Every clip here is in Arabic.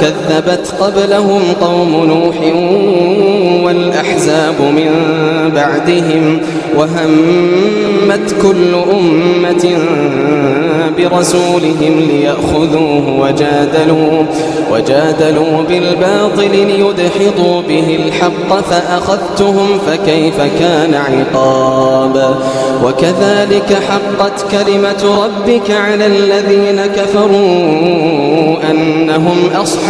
كذبت قبلهم قوم نوح والأحزاب من بعدهم وهمت كل أمة برسولهم ليأخذوه وجادلوا وجادلوا بالباطل ليدحضوا به الحق فأخذتهم فكيف كان عقاب وكذلك حقت كلمة ربك على الذين كفروا أنهم أصحاب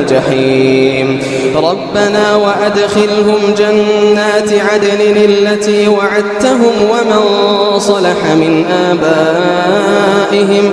الجحيم. ربنا وأدخلهم جنات عدن التي وعدتهم ومن صلح من آبائهم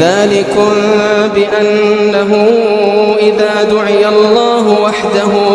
ذلكم بأنه إذا دعي الله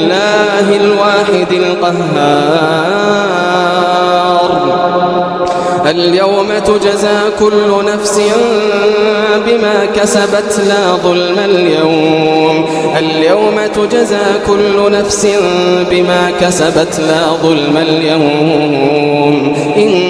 لله الواحد القهار. اليوم تجزى كل نفس بما كسبت لا ظلم اليوم. اليوم تجزى كل نفس بما كسبت لا ظلم اليوم. إن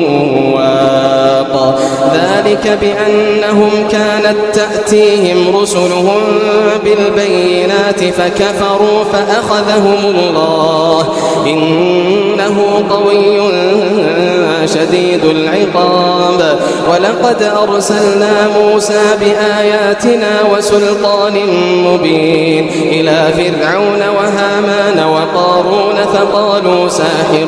ذلك بأنهم كانت تأتيهم رسلهم بالبينات فكفروا فأخذهم الله. إنه قوي شديد العقاب. ولقد أرسلنا موسى بآياتنا وسلطان مبين إلى فرعون وهامان وقارون فقالوا ساحر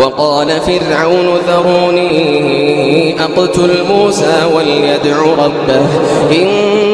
وقال فرعون ذروني أقتل موسى وليدع ربه إني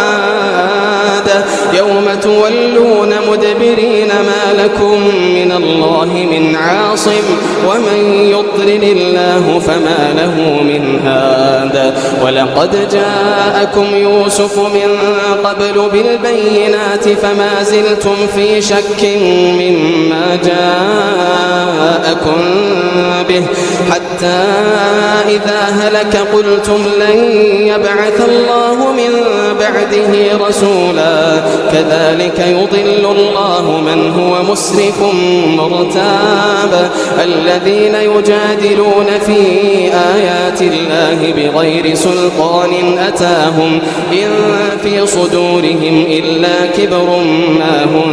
يوم تولون مدبرين ما لكم من الله من عاصم ومن يضلل الله فما له من هاد. ولقد جاءكم يوسف من قبل بالبينات فما زلتم في شك مما جاءكم به. حتى إذا هلك قلتم لن يبعث الله من بعده رسولا. كذلك يضل الله من هو مسرف مرتاب. الذين يجادلون في آيات الله بغير سلطان أتاهم إن في صدورهم إلا كبر ما هم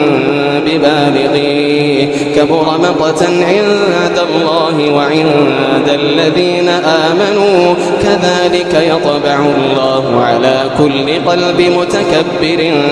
ببالغيه. كبر مقتا عند الله وعند الذين آمنوا. كذلك يطبع الله على كل قلب متكبر.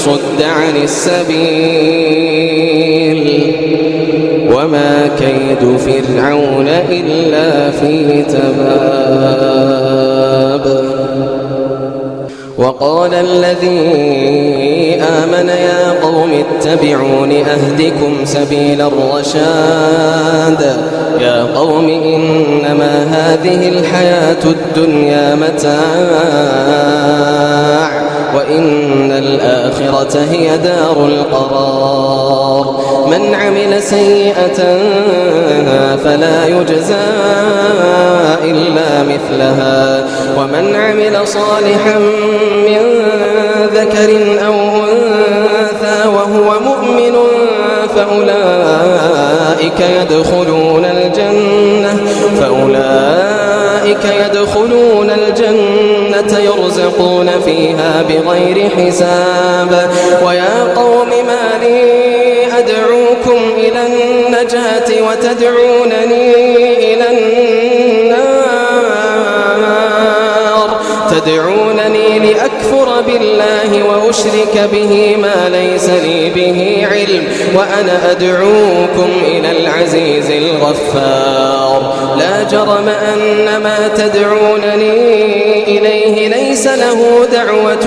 وصد عن السبيل وما كيد فرعون إلا في تباب. وقال الذي آمن يا قوم اتبعون أهدكم سبيل الرشاد. يا قوم إنما هذه الحياة الدنيا متاع. وإن الآخرة هي دار القرار. من عمل سيئة فلا يجزى إلا مثلها. ومن عمل صالحا من ذكر أو أنثى وهو مؤمن فأولئك يدخلون الجنة فأولئك يدخلون الجنة. يرزقون فيها بغير حساب. ويا قوم ما لي أدعوكم إلى النجاة وتدعونني إلى النار. تدعونني لأكفر بالله وأشرك به ما ليس لي به علم وأنا أدعوكم إلى العزيز الغفار. لا جرم أن ما تدعونني إليه ليس له دعوة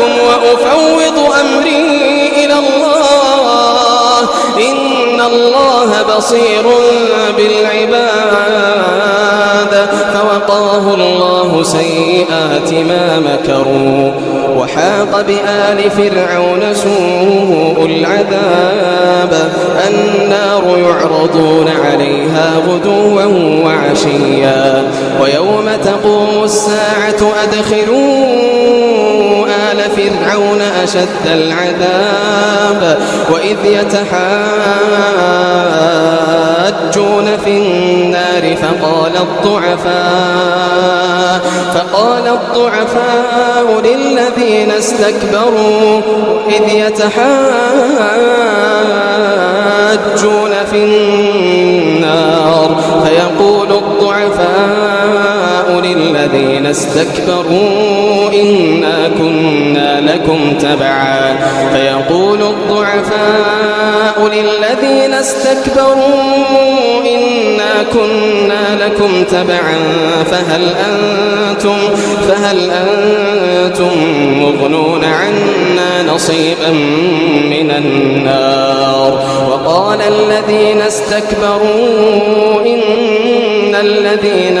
لكم وأفوض أمري إلى الله. إن الله بصير بالعباد. فوقاه الله سيئات ما مكروا. وحاق بآل فرعون سوء العذاب. النار يعرضون عليها غدوا وعشيا. ويوم تقوم الساعة أدخلون فرعون أشد العذاب وإذ يتحاجون في النار فقال الضعفاء فقال الضعفاء للذين استكبروا إذ يتحاجون في النار فيقول الضعفاء للذين استكبروا إنا كنا لكم تبعا. فيقول الضعفاء للذين استكبروا إنا كنا لكم تبعا. فهل أنتم فهل أنتم مغنون عنا نصيبا من النار؟ وقال الذين استكبروا إن الذين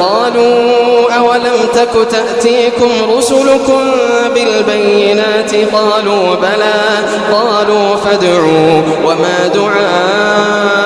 قالوا أولم تك تأتيكم رسلكم بالبينات؟ قالوا بلى. قالوا فادعوا وما دعاء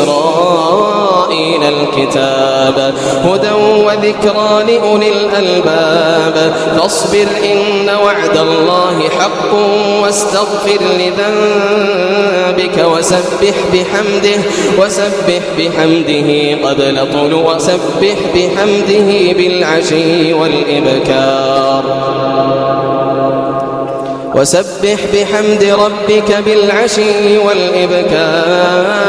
الكتاب هدى وذكرى لأولي الألباب. فاصبر إن وعد الله حق واستغفر لذنبك وسبح بحمده وسبح بحمده قبل طلوع وسبح بحمده بالعشي والإبكار. وسبح بحمد ربك بالعشي والإبكار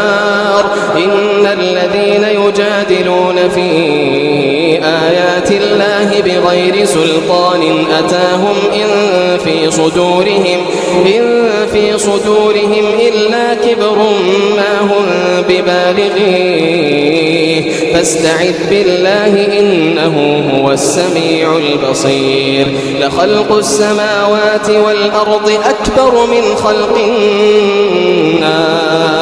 إن الذين يجادلون في بآيات الله بغير سلطان أتاهم إن في صدورهم إن في صدورهم إلا كبر ما هم ببالغيه. فاستعذ بالله إنه هو السميع البصير. لخلق السماوات والأرض أكبر من خلق الناس.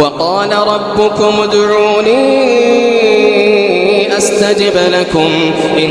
وقال ربكم ادعوني أستجب لكم إن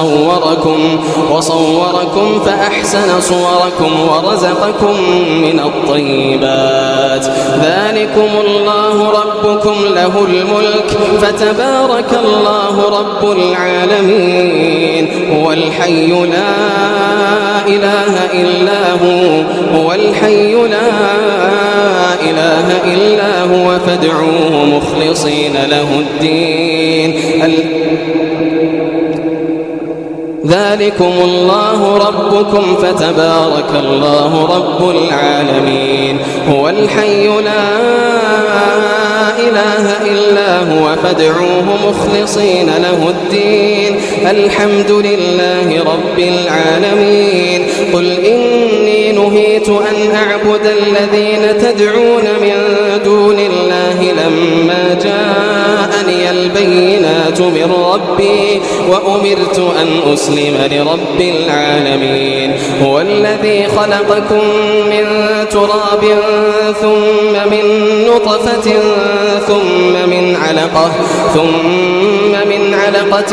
وصوركم وصوركم فأحسن صوركم ورزقكم من الطيبات. ذلكم الله ربكم له الملك فتبارك الله رب العالمين. هو الحي لا إله إلا هو هو الحي لا إله إلا هو فادعوه مخلصين له الدين. ذلكم الله ربكم فتبارك الله رب العالمين. هو الحي لا إله إلا هو فادعوه مخلصين له الدين. الحمد لله رب العالمين. قل إني نهيت أن أعبد الذين تدعون من دون الله لما جاءني البينات من ربي وأمرت أن أسلم لرب العالمين. هو الذي خلقكم من تراب ثم من نطفة ثم من علقة ثم من علقة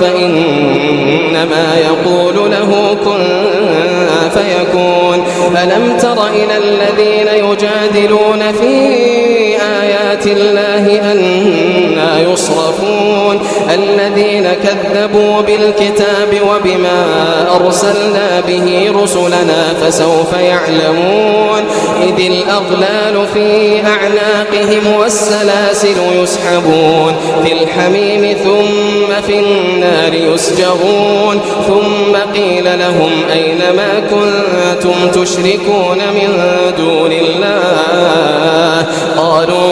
فإنما يقول له كن فيكون. ألم تر إلى الذين يجادلون في آيات الله أنا يصرفون. الذين كذبوا بالكتاب وبما أرسلنا به رسلنا فسوف يعلمون. إذ الأغلال في أعناقهم والسلاسل يسحبون. في الحميم ثم في النار يسجرون. ثم قيل لهم أين ما كنتم تشركون من دون الله؟ قالوا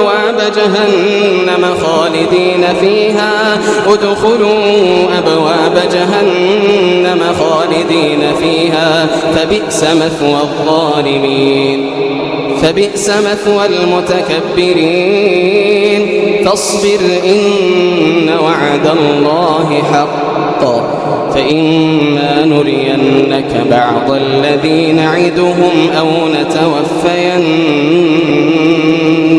أبواب جهنم خالدين فيها. ادخلوا أبواب جهنم خالدين فيها. فبئس مثوى الظالمين. فبئس مثوى المتكبرين. فاصبر إن وعد الله حق. فإما نرينك بعض الذي نعدهم أو نتوفينك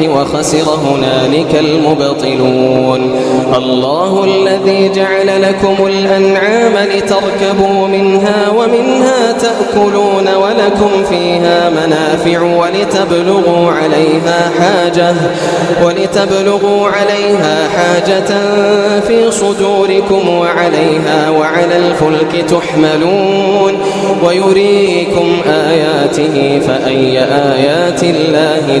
وخسر هنالك المبطلون. الله الذي جعل لكم الأنعام لتركبوا منها ومنها تأكلون ولكم فيها منافع ولتبلغوا عليها حاجة ولتبلغوا عليها حاجة في صدوركم وعليها وعلى الفلك تحملون. ويريكم آياته فأي آيات الله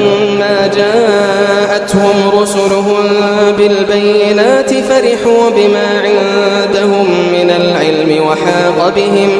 بالبينات فرحوا بما عندهم من العلم وحاق بهم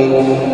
يعلمون.